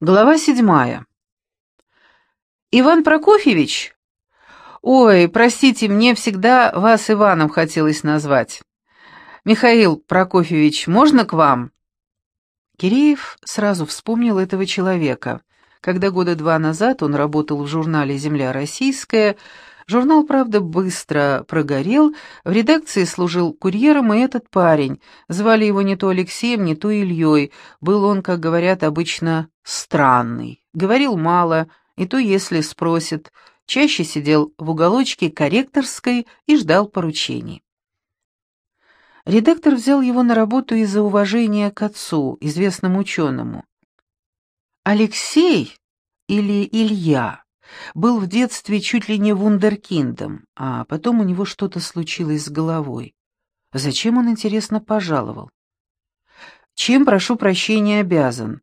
Глава седьмая. «Иван Прокофьевич?» «Ой, простите, мне всегда вас Иваном хотелось назвать. Михаил Прокофьевич, можно к вам?» Киреев сразу вспомнил этого человека. Когда года два назад он работал в журнале «Земля российская», Журнал, правда, быстро прогорел, в редакции служил курьером и этот парень. Звали его не то Алексеем, не то Ильей. Был он, как говорят обычно, странный. Говорил мало, и то, если спросят. Чаще сидел в уголочке корректорской и ждал поручений. Редактор взял его на работу из-за уважения к отцу, известному ученому. Алексей или Илья был в детстве чуть ли не вундеркиндом, а потом у него что-то случилось с головой. Зачем он, интересно, пожаловал? Чем, прошу прощения, обязан?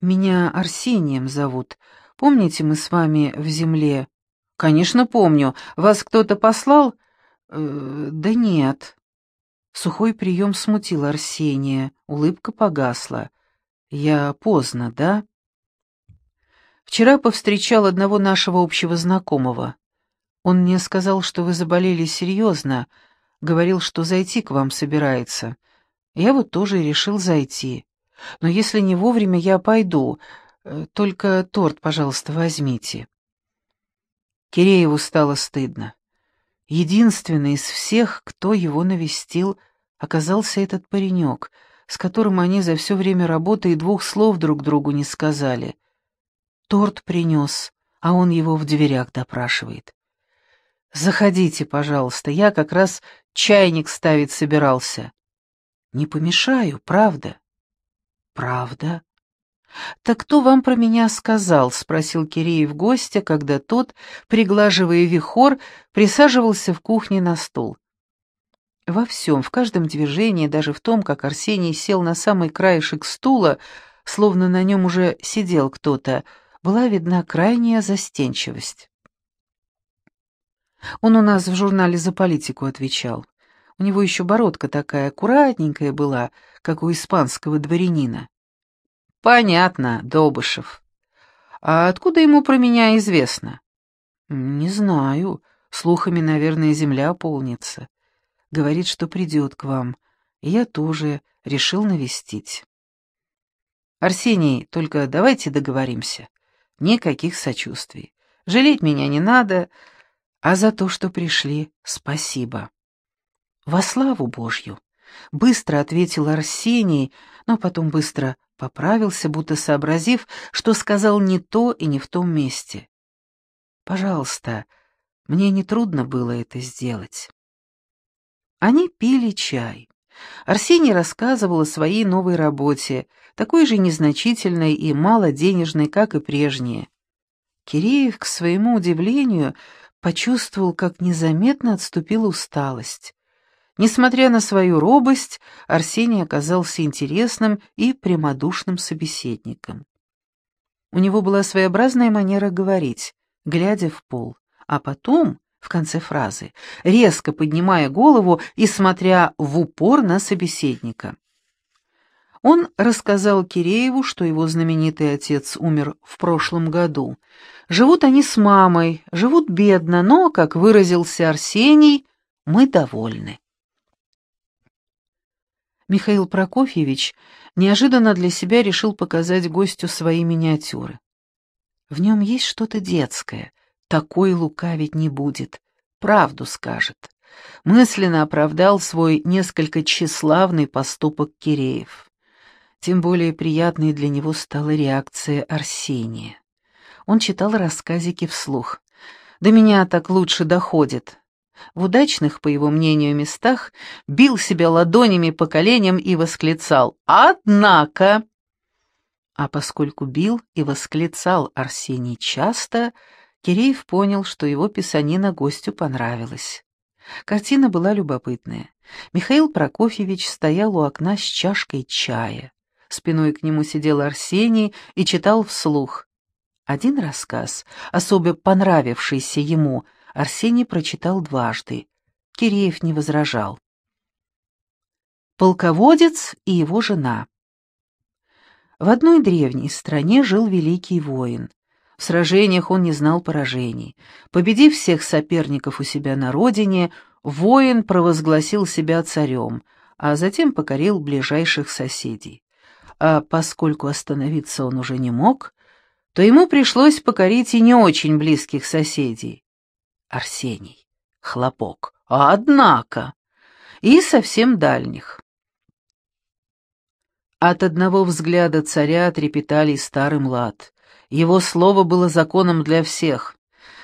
Меня Арсением зовут. Помните, мы с вами в земле? Конечно, помню. Вас кто-то послал? Э, да нет. Сухой прием смутил Арсения, улыбка погасла. Я поздно, да? Вчера повстречал одного нашего общего знакомого. Он мне сказал, что вы заболели серьезно, говорил, что зайти к вам собирается. Я вот тоже решил зайти. Но если не вовремя, я пойду. Э, только торт, пожалуйста, возьмите». Кирееву стало стыдно. Единственный из всех, кто его навестил, оказался этот паренек, с которым они за все время работы и двух слов друг другу не сказали — Торт принес, а он его в дверях допрашивает. «Заходите, пожалуйста, я как раз чайник ставить собирался». «Не помешаю, правда?» «Правда?» «Так кто вам про меня сказал?» — спросил Киреев гостя, когда тот, приглаживая вихор, присаживался в кухне на стул. Во всем, в каждом движении, даже в том, как Арсений сел на самый краешек стула, словно на нем уже сидел кто-то, — была видна крайняя застенчивость. Он у нас в журнале «За политику» отвечал. У него еще бородка такая аккуратненькая была, как у испанского дворянина. «Понятно, Добышев. А откуда ему про меня известно?» «Не знаю. Слухами, наверное, земля полнится. Говорит, что придет к вам. И я тоже решил навестить». «Арсений, только давайте договоримся. Никаких сочувствий. Жалеть меня не надо, а за то, что пришли, спасибо. Во славу Божью. Быстро ответил Арсений, но потом быстро поправился, будто сообразив, что сказал не то и не в том месте. «Пожалуйста, мне нетрудно было это сделать». Они пили чай. Арсений рассказывал о своей новой работе, такой же незначительной и малоденежной, как и прежние. Киреев, к своему удивлению, почувствовал, как незаметно отступила усталость. Несмотря на свою робость, Арсений оказался интересным и прямодушным собеседником. У него была своеобразная манера говорить, глядя в пол, а потом в конце фразы, резко поднимая голову и смотря в упор на собеседника. Он рассказал Кирееву, что его знаменитый отец умер в прошлом году. Живут они с мамой, живут бедно, но, как выразился Арсений, мы довольны. Михаил Прокофьевич неожиданно для себя решил показать гостю свои миниатюры. В нем есть что-то детское — такой лукавить не будет, правду скажет. Мысленно оправдал свой несколько тщеславный поступок Киреев. Тем более приятной для него стала реакция Арсения. Он читал рассказики вслух. «До меня так лучше доходит». В удачных, по его мнению, местах бил себя ладонями по коленям и восклицал «Однако!». А поскольку бил и восклицал Арсений часто, Киреев понял, что его писанина гостю понравилась. Картина была любопытная. Михаил Прокофьевич стоял у окна с чашкой чая. Спиной к нему сидел Арсений и читал вслух. Один рассказ, особо понравившийся ему, Арсений прочитал дважды. Киреев не возражал. Полководец и его жена. В одной древней стране жил великий воин. В сражениях он не знал поражений. Победив всех соперников у себя на родине, воин провозгласил себя царем, а затем покорил ближайших соседей. А поскольку остановиться он уже не мог, то ему пришлось покорить и не очень близких соседей. Арсений, Хлопок, а однако, и совсем дальних. От одного взгляда царя трепетали старый млад. Его слово было законом для всех.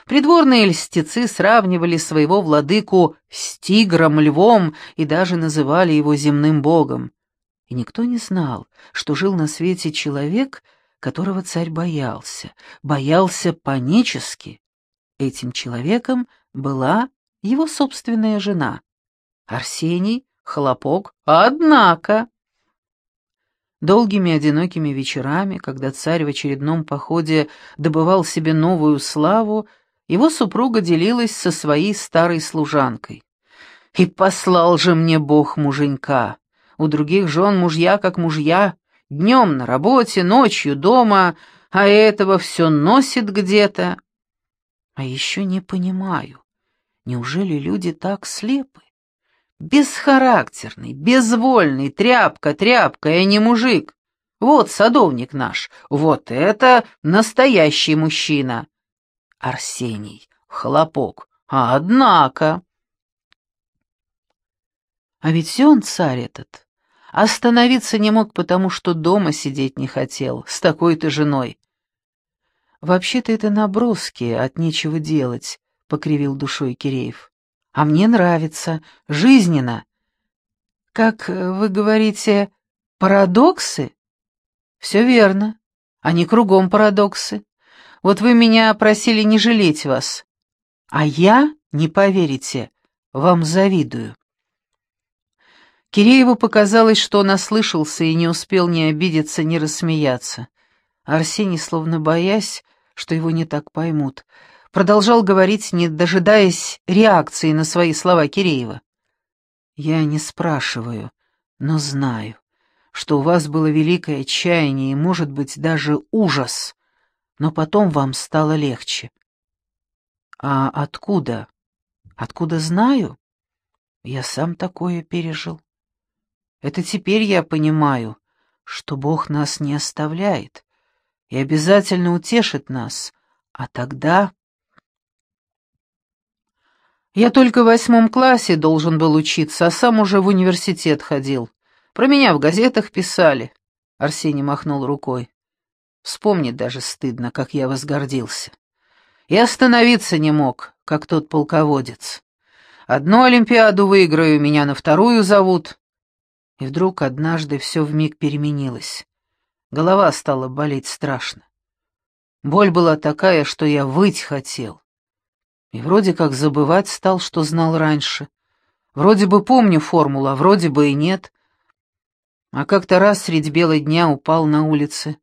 Придворные льстецы сравнивали своего владыку с тигром, львом и даже называли его земным богом. И никто не знал, что жил на свете человек, которого царь боялся, боялся панически. Этим человеком была его собственная жена. Арсений, Хлопок, однако... Долгими одинокими вечерами, когда царь в очередном походе добывал себе новую славу, его супруга делилась со своей старой служанкой. «И послал же мне Бог муженька! У других жен мужья как мужья, днем на работе, ночью дома, а этого все носит где-то. А еще не понимаю, неужели люди так слепы? Бесхарактерный, безвольный, тряпка, тряпка, я не мужик. Вот садовник наш, вот это настоящий мужчина. Арсений, хлопок, однако... А ведь он, царь этот, остановиться не мог, потому что дома сидеть не хотел, с такой-то женой. «Вообще-то это наброски, от нечего делать», — покривил душой Киреев. А мне нравится, жизненно. Как э, вы говорите, парадоксы? Все верно. Они кругом парадоксы. Вот вы меня просили не жалеть вас. А я, не поверите, вам завидую. Кирееву показалось, что он ослышался и не успел ни обидеться, ни рассмеяться. Арсений, словно боясь, что его не так поймут, продолжал говорить, не дожидаясь реакции на свои слова Киреева. «Я не спрашиваю, но знаю, что у вас было великое отчаяние и, может быть, даже ужас, но потом вам стало легче». «А откуда? Откуда знаю? Я сам такое пережил. Это теперь я понимаю, что Бог нас не оставляет и обязательно утешит нас, а тогда...» Я только в восьмом классе должен был учиться, а сам уже в университет ходил. Про меня в газетах писали. Арсений махнул рукой. Вспомнить даже стыдно, как я возгордился. И остановиться не мог, как тот полководец. Одну Олимпиаду выиграю, меня на вторую зовут. И вдруг однажды все вмиг переменилось. Голова стала болеть страшно. Боль была такая, что я выть хотел. И вроде как забывать стал, что знал раньше. Вроде бы помню формулу, а вроде бы и нет. А как-то раз средь бела дня упал на улице.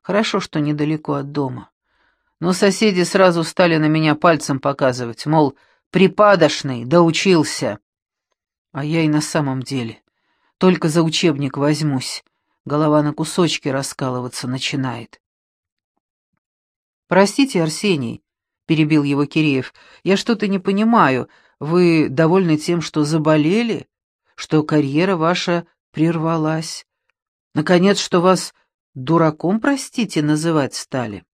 Хорошо, что недалеко от дома. Но соседи сразу стали на меня пальцем показывать, мол, припадочный, доучился. А я и на самом деле. Только за учебник возьмусь. Голова на кусочки раскалываться начинает. «Простите, Арсений, — перебил его Киреев. «Я что-то не понимаю. Вы довольны тем, что заболели? Что карьера ваша прервалась? Наконец, что вас дураком, простите, называть стали?»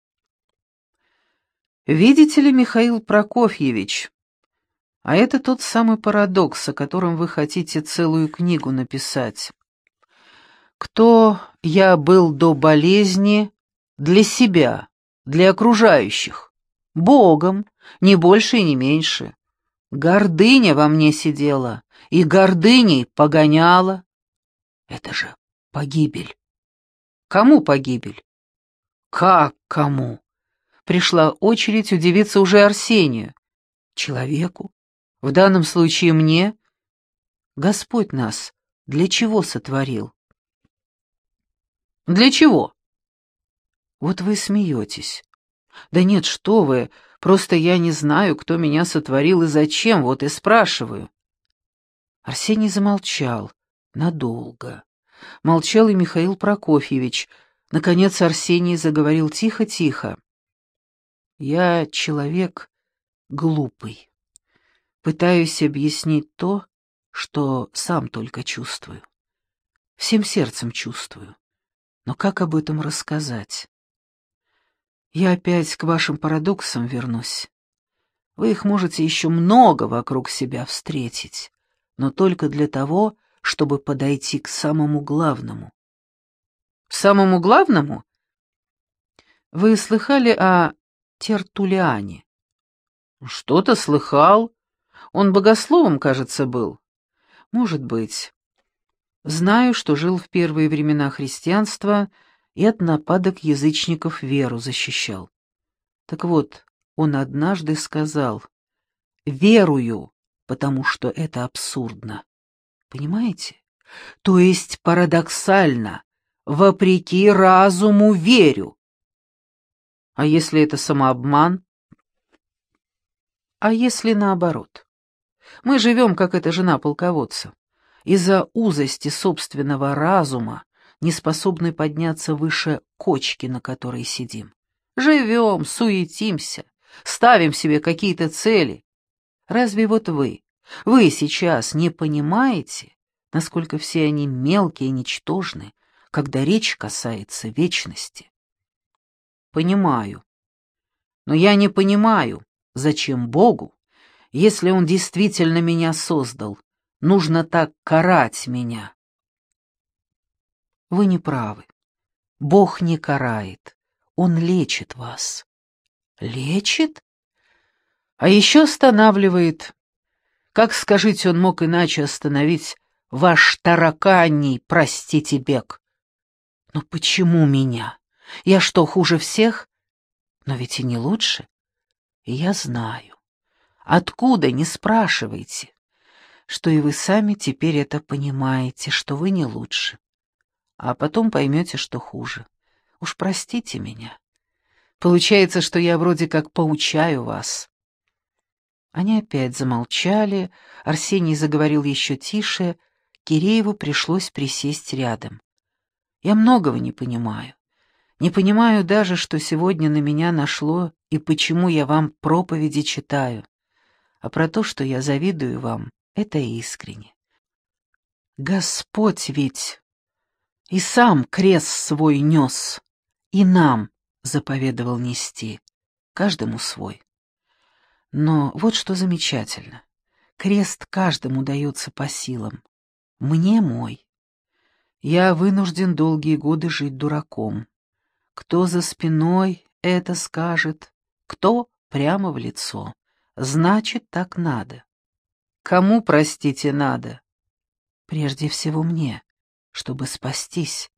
«Видите ли, Михаил Прокофьевич, а это тот самый парадокс, о котором вы хотите целую книгу написать. Кто я был до болезни для себя, для окружающих?» Богом, не больше и не меньше. Гордыня во мне сидела и гордыней погоняла. Это же погибель. Кому погибель? Как кому? Пришла очередь удивиться уже Арсению. Человеку, в данном случае мне. Господь нас для чего сотворил? Для чего? Вот вы смеетесь. «Да нет, что вы, просто я не знаю, кто меня сотворил и зачем, вот и спрашиваю». Арсений замолчал. Надолго. Молчал и Михаил Прокофьевич, Наконец Арсений заговорил тихо-тихо. «Я человек глупый. Пытаюсь объяснить то, что сам только чувствую. Всем сердцем чувствую. Но как об этом рассказать? Я опять к вашим парадоксам вернусь. Вы их можете еще много вокруг себя встретить, но только для того, чтобы подойти к самому главному. Самому главному? Вы слыхали о Тертулиане? Что-то слыхал. Он богословом, кажется, был. Может быть. Знаю, что жил в первые времена христианства и от нападок язычников веру защищал. Так вот, он однажды сказал «Верую, потому что это абсурдно». Понимаете? То есть парадоксально, вопреки разуму верю. А если это самообман? А если наоборот? Мы живем, как эта жена полководца. Из-за узости собственного разума не способны подняться выше кочки, на которой сидим. Живем, суетимся, ставим себе какие-то цели. Разве вот вы, вы сейчас не понимаете, насколько все они мелкие и ничтожны, когда речь касается вечности. Понимаю. Но я не понимаю, зачем Богу, если Он действительно меня создал, нужно так карать меня. Вы не правы. Бог не карает, Он лечит вас. Лечит? А еще останавливает. Как, скажите, он мог иначе остановить ваш тараканий, простите, бег? Но почему меня? Я что, хуже всех? Но ведь и не лучше. Я знаю. Откуда, не спрашивайте. Что и вы сами теперь это понимаете, что вы не лучше. А потом поймете, что хуже. Уж простите меня. Получается, что я вроде как поучаю вас. Они опять замолчали, Арсений заговорил еще тише, Кирееву пришлось присесть рядом. Я многого не понимаю. Не понимаю даже, что сегодня на меня нашло и почему я вам проповеди читаю. А про то, что я завидую вам, это искренне. Господь ведь и сам крест свой нес, и нам заповедовал нести, каждому свой. Но вот что замечательно. Крест каждому дается по силам. Мне мой. Я вынужден долгие годы жить дураком. Кто за спиной это скажет, кто прямо в лицо. Значит, так надо. Кому, простите, надо? Прежде всего мне, чтобы спастись.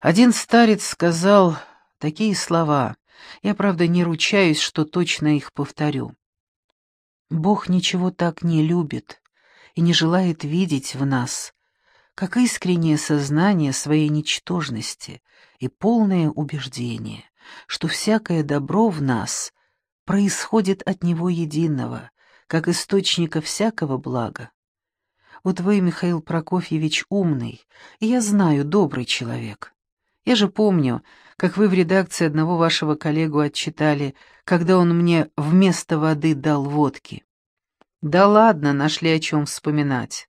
Один старец сказал такие слова. Я, правда, не ручаюсь, что точно их повторю. Бог ничего так не любит и не желает видеть в нас, как искреннее сознание своей ничтожности и полное убеждение, что всякое добро в нас происходит от Него единого, как источника всякого блага. Вот вы, Михаил Прокофьевич, умный, и я знаю, добрый человек. Я же помню, как вы в редакции одного вашего коллегу отчитали, когда он мне вместо воды дал водки. Да ладно, нашли о чем вспоминать.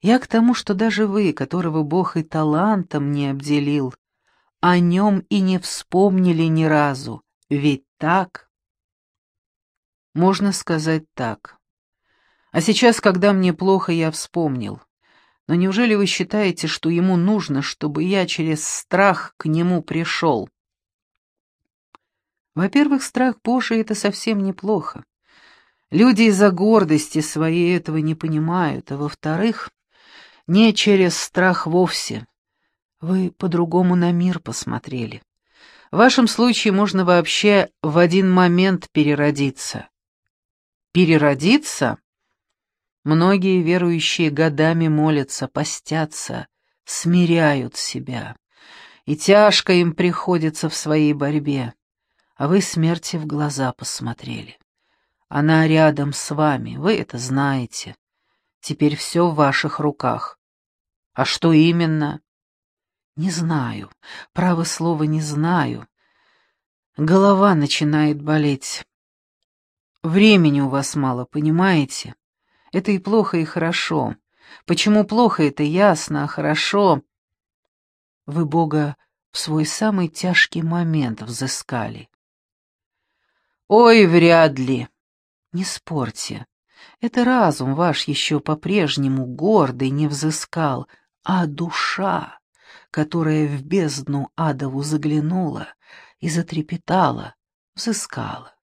Я к тому, что даже вы, которого Бог и талантом не обделил, о нем и не вспомнили ни разу, ведь так? Можно сказать так. А сейчас, когда мне плохо, я вспомнил. Но неужели вы считаете, что ему нужно, чтобы я через страх к нему пришел? Во-первых, страх Божий — это совсем неплохо. Люди из-за гордости своей этого не понимают, а во-вторых, не через страх вовсе. Вы по-другому на мир посмотрели. В вашем случае можно вообще в один момент переродиться. Переродиться? Многие верующие годами молятся, постятся, смиряют себя. И тяжко им приходится в своей борьбе. А вы смерти в глаза посмотрели. Она рядом с вами, вы это знаете. Теперь все в ваших руках. А что именно? Не знаю, право слово не знаю. Голова начинает болеть. Времени у вас мало, понимаете? Это и плохо, и хорошо. Почему плохо, это ясно, а хорошо... Вы Бога в свой самый тяжкий момент взыскали. Ой, вряд ли. Не спорьте. Это разум ваш еще по-прежнему гордый не взыскал, а душа, которая в бездну адову заглянула и затрепетала, взыскала.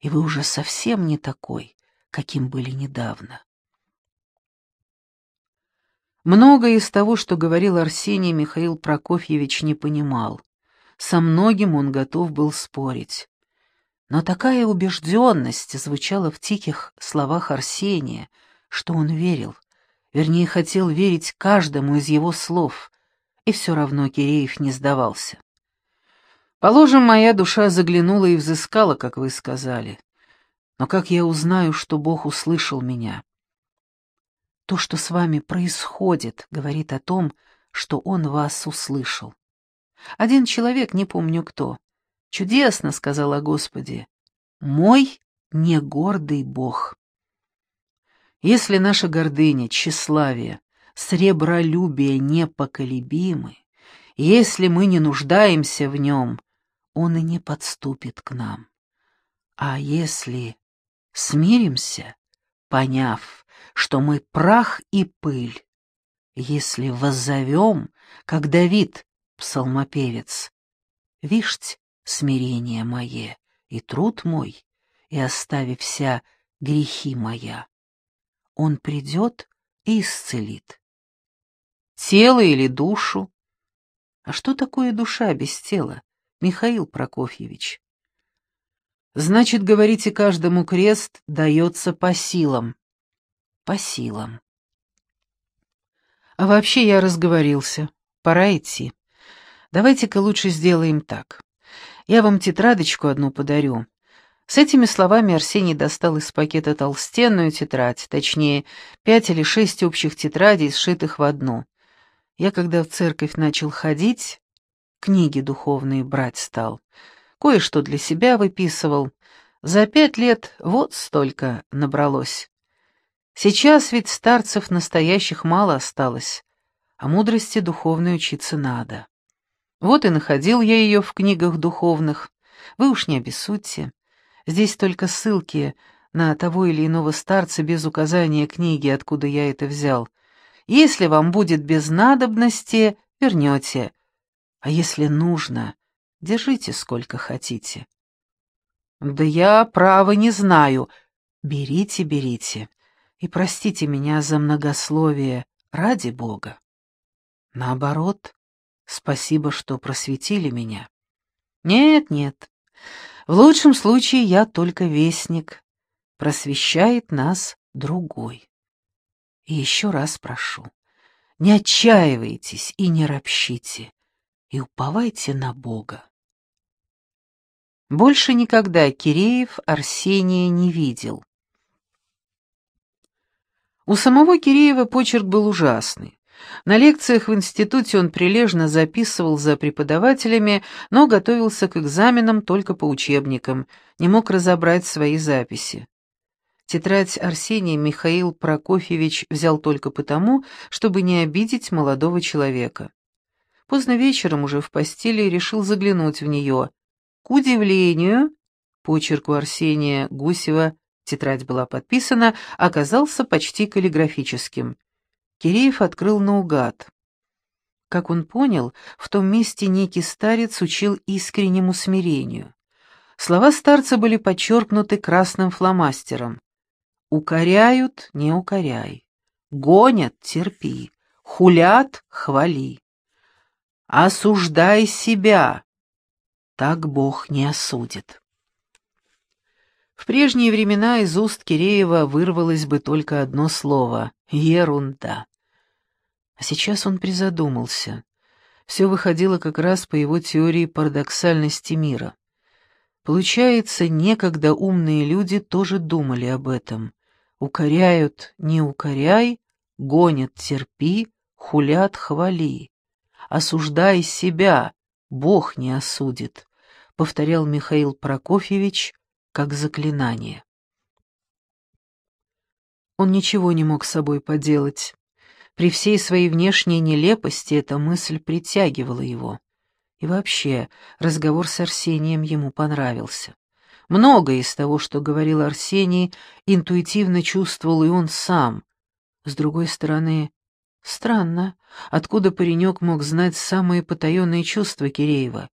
И вы уже совсем не такой, каким были недавно. Многое из того, что говорил Арсений, Михаил Прокофьевич не понимал. Со многим он готов был спорить. Но такая убежденность звучала в тихих словах Арсения, что он верил, вернее, хотел верить каждому из его слов, и все равно Киреев не сдавался. «Положим, моя душа заглянула и взыскала, как вы сказали. Но как я узнаю, что Бог услышал меня?» «То, что с вами происходит, говорит о том, что Он вас услышал. Один человек, не помню кто, Чудесно, сказала Господи, мой негордый Бог. Если наша гордыня, тщеславие, сребролюбие непоколебимы, если мы не нуждаемся в нем, он и не подступит к нам. А если смиримся, поняв, что мы прах и пыль, если воззовем, как Давид, псалмопевец, вишь, смирение мое и труд мой, и оставив вся грехи моя. Он придет и исцелит. Тело или душу? А что такое душа без тела, Михаил Прокофьевич? Значит, говорите, каждому крест дается по силам. По силам. А вообще я разговорился. Пора идти. Давайте-ка лучше сделаем так. Я вам тетрадочку одну подарю». С этими словами Арсений достал из пакета толстенную тетрадь, точнее, пять или шесть общих тетрадей, сшитых в одну. Я, когда в церковь начал ходить, книги духовные брать стал. Кое-что для себя выписывал. За пять лет вот столько набралось. Сейчас ведь старцев настоящих мало осталось, а мудрости духовной учиться надо. Вот и находил я ее в книгах духовных. Вы уж не обессудьте. Здесь только ссылки на того или иного старца без указания книги, откуда я это взял. Если вам будет без надобности, вернете. А если нужно, держите сколько хотите. Да я, право, не знаю. Берите, берите. И простите меня за многословие, ради Бога. Наоборот, Спасибо, что просветили меня. Нет, нет. В лучшем случае я только вестник. Просвещает нас другой. И еще раз прошу, не отчаивайтесь и не ропщите, и уповайте на Бога. Больше никогда Киреев Арсения не видел. У самого Киреева почерк был ужасный. На лекциях в институте он прилежно записывал за преподавателями, но готовился к экзаменам только по учебникам, не мог разобрать свои записи. Тетрадь Арсения Михаил Прокофьевич взял только потому, чтобы не обидеть молодого человека. Поздно вечером уже в постели решил заглянуть в нее. К удивлению, почерк у Арсения Гусева, тетрадь была подписана, оказался почти каллиграфическим. Киреев открыл наугад. Как он понял, в том месте некий старец учил искреннему смирению. Слова старца были подчеркнуты красным фломастером. «Укоряют — не укоряй, гонят — терпи, хулят — хвали. Осуждай себя, так Бог не осудит». В прежние времена из уст Киреева вырвалось бы только одно слово — ерунда. А сейчас он призадумался. Все выходило как раз по его теории парадоксальности мира. Получается, некогда умные люди тоже думали об этом. Укоряют — не укоряй, гонят — терпи, хулят — хвали. Осуждай себя, Бог не осудит», — повторял Михаил Прокофьевич как заклинание. Он ничего не мог с собой поделать. При всей своей внешней нелепости эта мысль притягивала его. И вообще, разговор с Арсением ему понравился. Многое из того, что говорил Арсений, интуитивно чувствовал и он сам. С другой стороны, странно, откуда паренек мог знать самые потаенные чувства Киреева.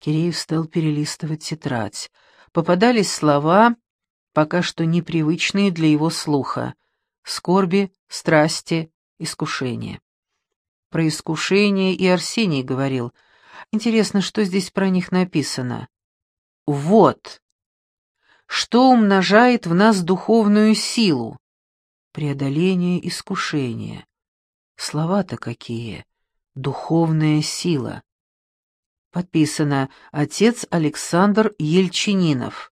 Киреев стал перелистывать тетрадь. Попадались слова, пока что непривычные для его слуха. Скорби, страсти, искушение. Про искушение и Арсений говорил. Интересно, что здесь про них написано? Вот. Что умножает в нас духовную силу? Преодоление искушения. Слова-то какие. Духовная сила. Подписано «Отец Александр Ельчининов».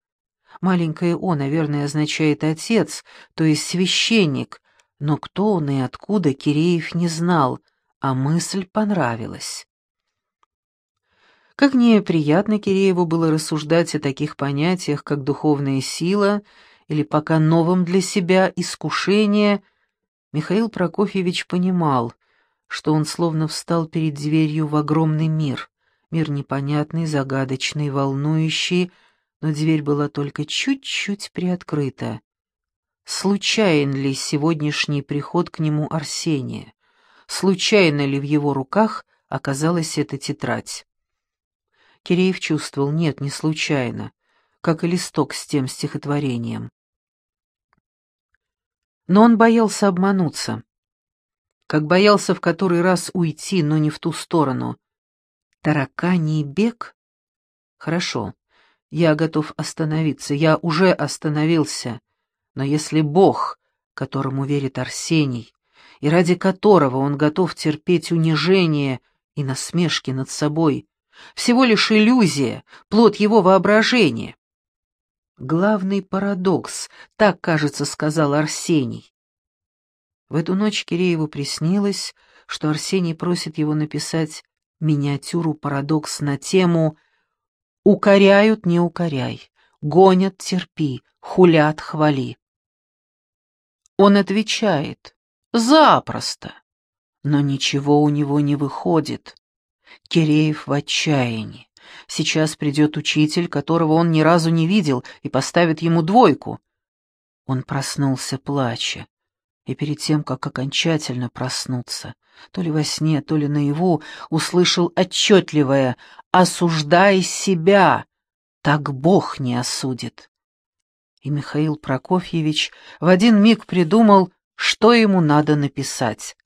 Маленькое «о», наверное, означает «отец», то есть священник, но кто он и откуда Киреев не знал, а мысль понравилась. Как неприятно Кирееву было рассуждать о таких понятиях, как духовная сила или пока новым для себя искушение, Михаил Прокофьевич понимал, что он словно встал перед дверью в огромный мир, мир непонятный, загадочный, волнующий, но дверь была только чуть-чуть приоткрыта. Случайен ли сегодняшний приход к нему Арсения? Случайно ли в его руках оказалась эта тетрадь? Киреев чувствовал, нет, не случайно, как и листок с тем стихотворением. Но он боялся обмануться, как боялся в который раз уйти, но не в ту сторону. Тараканий бег? Хорошо, я готов остановиться, я уже остановился. Но если Бог, которому верит Арсений, и ради которого он готов терпеть унижение и насмешки над собой, всего лишь иллюзия, плод его воображения. Главный парадокс, так, кажется, сказал Арсений. В эту ночь Кирееву приснилось, что Арсений просит его написать миниатюру «Парадокс» на тему «Укоряют, не укоряй, гонят, терпи, хулят, хвали». Он отвечает «Запросто». Но ничего у него не выходит. Киреев в отчаянии. Сейчас придет учитель, которого он ни разу не видел, и поставит ему двойку. Он проснулся, плача. И перед тем, как окончательно проснуться, то ли во сне, то ли наяву, услышал отчетливое «Осуждай себя, так Бог не осудит» и Михаил Прокофьевич в один миг придумал, что ему надо написать.